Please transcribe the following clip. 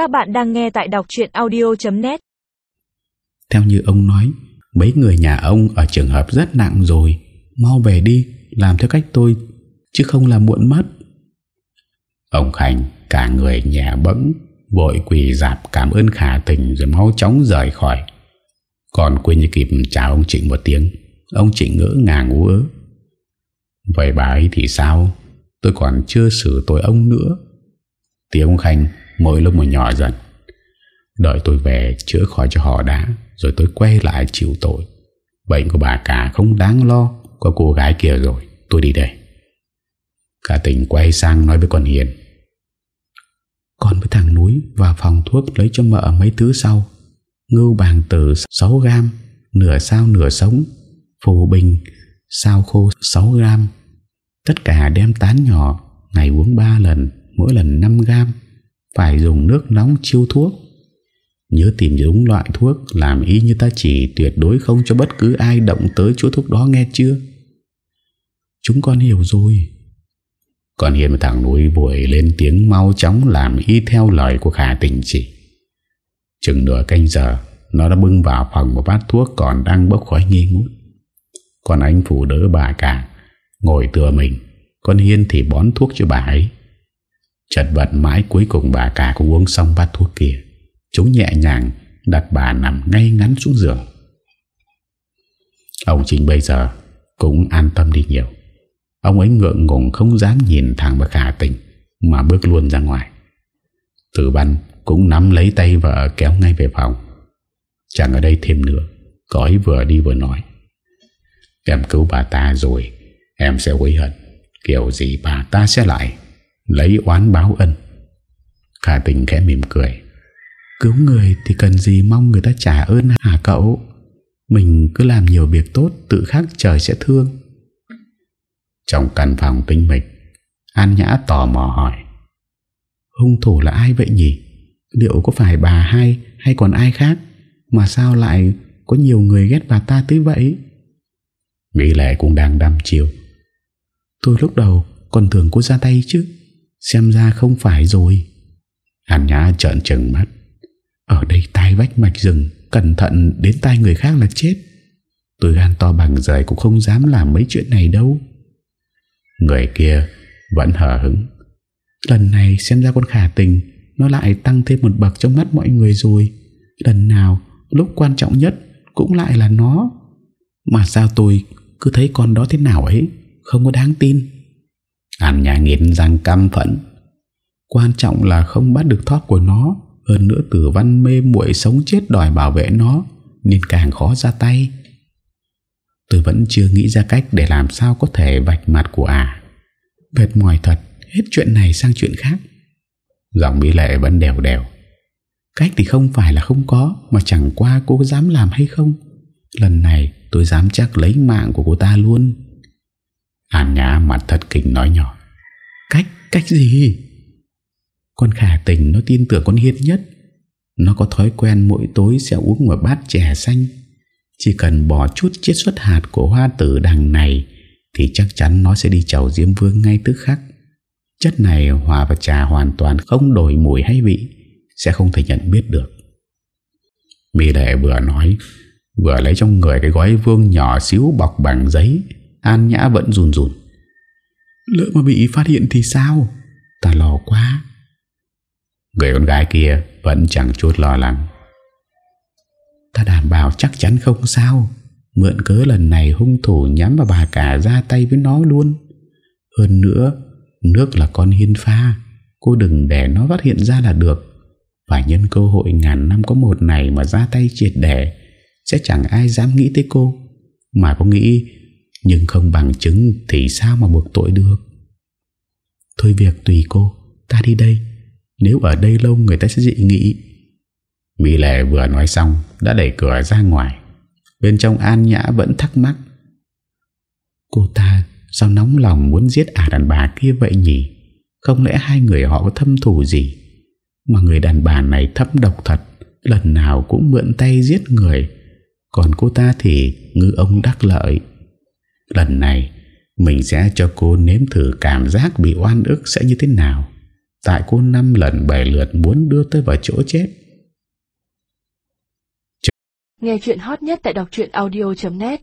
Các bạn đang nghe tại đọc chuyện audio.net Theo như ông nói, Mấy người nhà ông ở trường hợp rất nặng rồi, Mau về đi, Làm theo cách tôi, Chứ không là muộn mất. Ông Khánh cả người nhẹ bẫng, Vội quỳ dạp cảm ơn khả tình Rồi mau chóng rời khỏi. Còn quên như kịp chào ông Trịnh một tiếng, Ông Trịnh ngỡ ngàng ú ớ. Vậy bà ấy thì sao? Tôi còn chưa xử tội ông nữa. Tiếng ông Khanh mỗi lúc một nhỏ dần, Đợi tôi về chữa khỏi cho họ đã, Rồi tôi quay lại chịu tội. Bệnh của bà cả không đáng lo Có cô gái kia rồi, Tôi đi đây. Cả tỉnh quay sang nói với con Hiền. Con với thằng núi Vào phòng thuốc lấy cho mợ mấy thứ sau. Ngưu bàng tử 6 gram, Nửa sao nửa sống, Phù bình Sao khô 6 gram. Tất cả đem tán nhỏ, Ngày uống 3 lần, Mỗi lần 5 gram. Phải dùng nước nóng chiêu thuốc. Nhớ tìm đúng loại thuốc, Làm y như ta chỉ, tuyệt đối không cho bất cứ ai động tới chỗ thuốc đó, nghe chưa? Chúng con hiểu rồi. Còn Hiền và thằng núi vội lên tiếng mau chóng làm y theo lời của khả tình chỉ Chừng nửa canh giờ, Nó đã bưng vào phòng một bát thuốc còn đang bốc khói nghi ngút. Còn anh phụ đỡ bà cả, Ngồi tựa mình. Con Hiên thì bón thuốc cho bà ấy. Chật vật mãi cuối cùng bà cả cũng uống xong bát thuốc kia. Chúng nhẹ nhàng đặt bà nằm ngay ngắn xuống giường. Ông Trinh bây giờ cũng an tâm đi nhiều. Ông ấy ngượng ngùng không dám nhìn thẳng vào khả tình Mà bước luôn ra ngoài. Tử văn cũng nắm lấy tay vợ kéo ngay về phòng. Chẳng ở đây thêm nữa Có vừa đi vừa nói. Em cứu bà ta rồi, Em sẽ hối hận. Kiểu gì bà ta sẽ lại? Lấy oán báo ân. Khả tình khẽ mỉm cười. Cứu người thì cần gì mong người ta trả ơn hả cậu? Mình cứ làm nhiều việc tốt, Tự khắc trời sẽ thương. Trong căn phòng tinh mịch, An Nhã tò mò hỏi. Hung thủ là ai vậy nhỉ? Liệu có phải bà hai Hay còn ai khác Mà sao lại có nhiều người ghét bà ta tới vậy? Mỹ Lệ cũng đang đăm chiều Tôi lúc đầu còn tưởng cô ra tay chứ. Xem ra không phải rồi. Hàn Nhã trợn trừng mắt. Ở đây tai vách mạch rừng, Cẩn thận đến tai người khác là chết. Tôi gan to bằng rời Cũng không dám làm mấy chuyện này đâu. Người kia Vẫn hờ hứng Lần này xem ra con khả tình, Nó lại tăng thêm một bậc trong mắt mọi người rồi. Lần nào, Lúc quan trọng nhất Cũng lại là nó. Mà sao tôi cứ thấy con đó thế nào ấy? Không có đáng tin. An nhà nghiến răng căm phẫn. Quan trọng là không bắt được thóp của nó, Hơn nữa tử văn mê muội sống chết đòi bảo vệ nó, Nên càng khó ra tay. Tôi vẫn chưa nghĩ ra cách Để làm sao có thể vạch mặt của à Mệt mỏi thật, Hết chuyện này sang chuyện khác. Giọng Mỹ Lệ vẫn đều đều. Cách thì không phải là không có, Mà chẳng qua cô dám làm hay không? Lần này tôi dám chắc lấy mạng của cô ta luôn. An Nhã mặt thật kinh nói nhỏ. Cách, cách gì? Con khả tình nó tin tưởng con Hiên nhất. Nó có thói quen mỗi tối sẽ uống một bát chè xanh. Chỉ cần bỏ chút chiết xuất hạt của hoa tử đằng này Thì chắc chắn nó sẽ đi chầu Diêm Vương ngay tức khắc. Chất này hòa vào trà hoàn toàn không đổi mùi hay vị Sẽ không thể nhận biết được. Mỹ Lệ vừa nói Vừa lấy trong người cái gói vương nhỏ xíu bọc bằng giấy An Nhã vẫn run run. Lỡ mà bị phát hiện thì sao? Ta lo quá. Người con gái kia Vẫn chẳng chút lo lắng. Ta đảm bảo chắc chắn không sao. Mượn cớ lần này hung thủ nhắm vào bà cả ra tay với nó luôn. Hơn nữa Nước là con hiên pha. Cô đừng để nó phát hiện ra là được. Và nhân cơ hội ngàn năm có một này Mà ra tay triệt đẻ Sẽ chẳng ai dám nghĩ tới cô. Mà có nghĩ nhưng không bằng chứng Thì sao mà buộc tội được? Thôi việc tùy cô, Ta đi đây. Nếu ở đây lâu, người ta sẽ dị nghị. Mỹ Lệ vừa nói xong, Đã đẩy cửa ra ngoài. Bên trong An Nhã vẫn thắc mắc. Cô ta Sao nóng lòng muốn giết ả đàn bà kia vậy nhỉ? Không lẽ hai người họ có thâm thù gì? Mà người đàn bà này thâm độc thật, Lần nào cũng mượn tay giết người. Còn cô ta thì ngư ông đắc lợi. Lần này, Mình sẽ cho cô nếm thử cảm giác bị oan ức sẽ như thế nào. Tại cô năm lần bảy lượt muốn đưa tới vào chỗ chết. Nghe chuyện hot nhất tại đọc audio.net